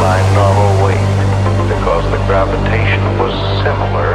my normal weight because the gravitation was similar